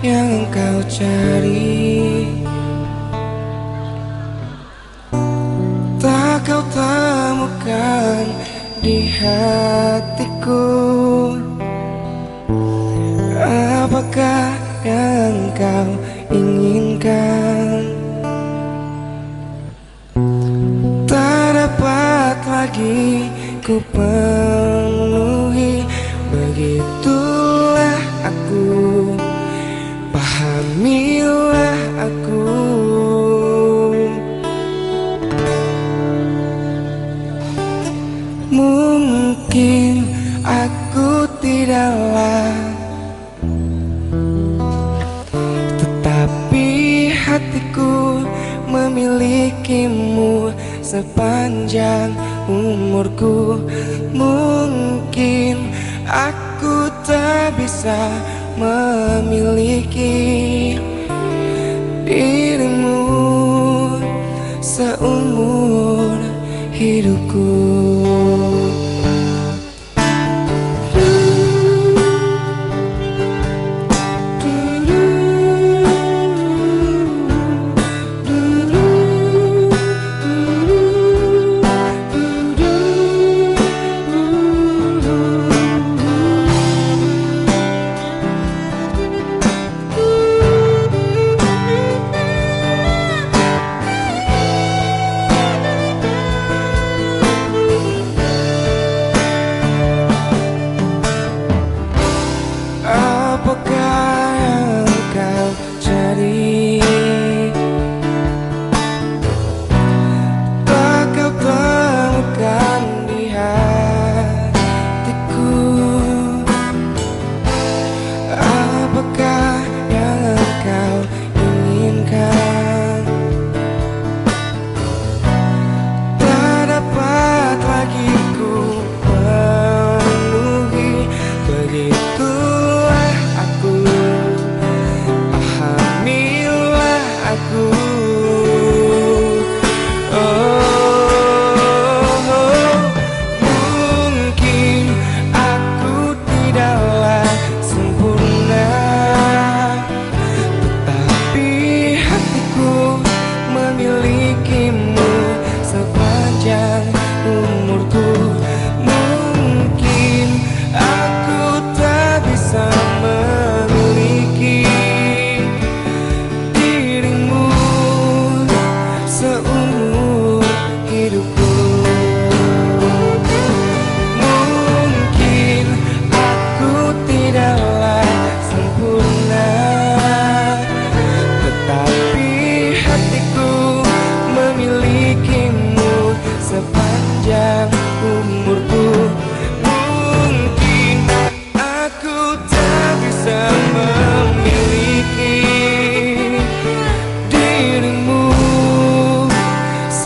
yang kau cari? Tak kau temukan di hatiku. Apakah yang kau inginkan? Tak dapat lagi ku penuhi Begitulah Pahamilah aku. Mungkin aku tidaklah Tetapi hatiku memilikimu sepanjang umurku. Mungkin aku tak bisa memiliki dirimu seumur hidupku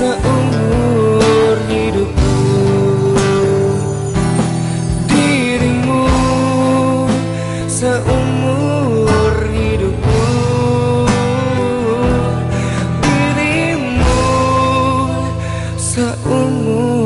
seumur hidupku. Dirimu seumur hidupku. Dirimu seumur